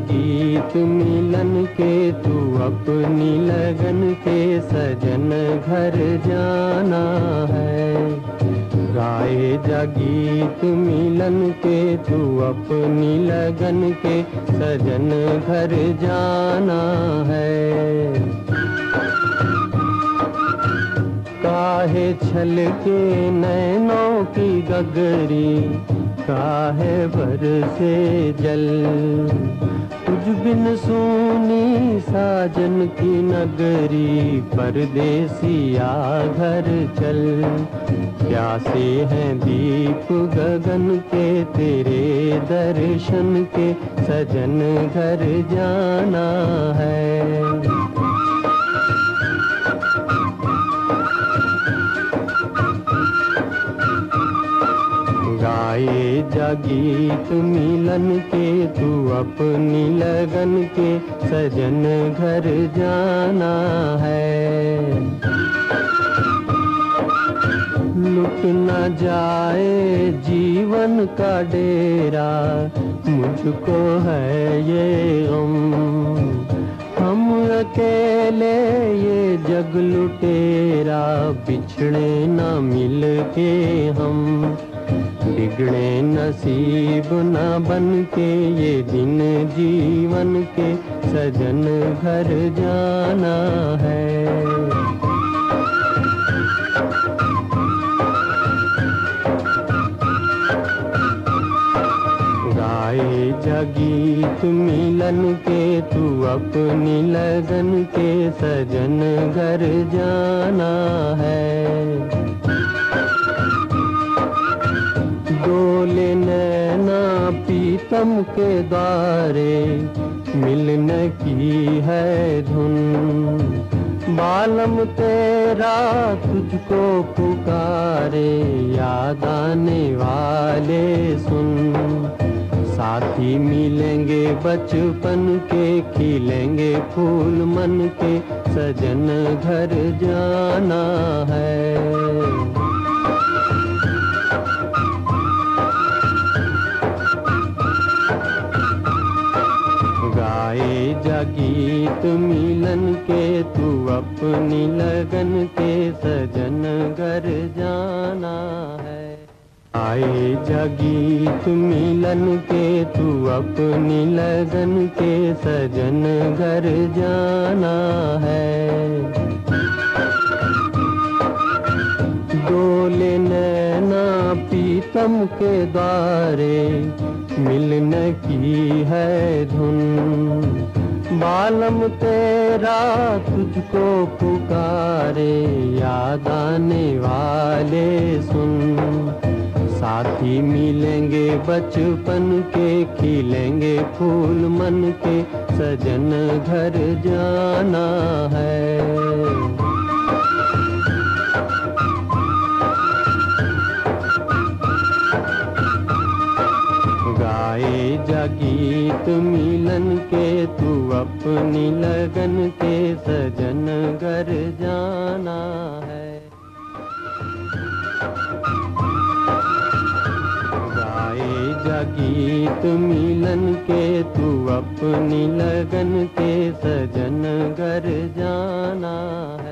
गीत मिलन के तू अपनी लगन के सजन घर जाना है। जा गीत मिलन के, तू अपनी लगन के सजन घर जाना है। काहे छल के नैनों की गगरी, काहे भर से जल। बिन सोनी साजन की नगरी परदेसिया घर चल। प्यासे हैं दीप गगन के, तेरे दर्शन के, सजन घर जाना है। गाए जागीत मिलन के, तू अपनी लगन के सजन घर जाना है। लुट न जाए जीवन का डेरा, मुझको है ये गम। हम अकेले ये जग लुटेरा बिछड़े न मिल के हम। बिगड़े नसीब न बन के ये दिन जीवन के सजन घर जाना है। जगीत मिलन के, तू अपनी लगन के सजन घर जाना है। पीतम के द्वारे मिलने की है धुन। बालम तेरा तुझको पुकारे, याद आने वाले सुन। साथी मिलेंगे, बचपन के खिलेंगे, फूल मन के सजन घर जाना है। गाए जागीत मिलन के, तू अपनी लगन के सजन घर जाना है। आए जगीत मिलन के, तू अपनी लगन के सजन घर जाना है। डोले नैना पीतम के द्वारे मिलने की है धुन। बालम तेरा तुझको पुकारे याद आने वाले सुन। साथी मिलेंगे बचपन के, खिलेंगे फूल मन के, सजन घर जाना है। जागीत मिलन के, तू अपनी लगन के सजन घर जाना है। गाए जागीत मिलन के, तू अपनी लगन के सजन घर जाना है।